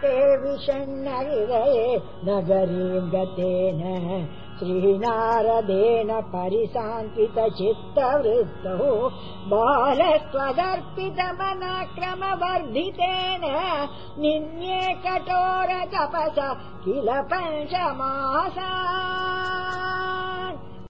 ते विषण्णविरये नगरीम् गतेन श्रीनारदेन परिशान्वित चित्तवृत्तौ निन्ये कठोर तपस किल पञ्चमासा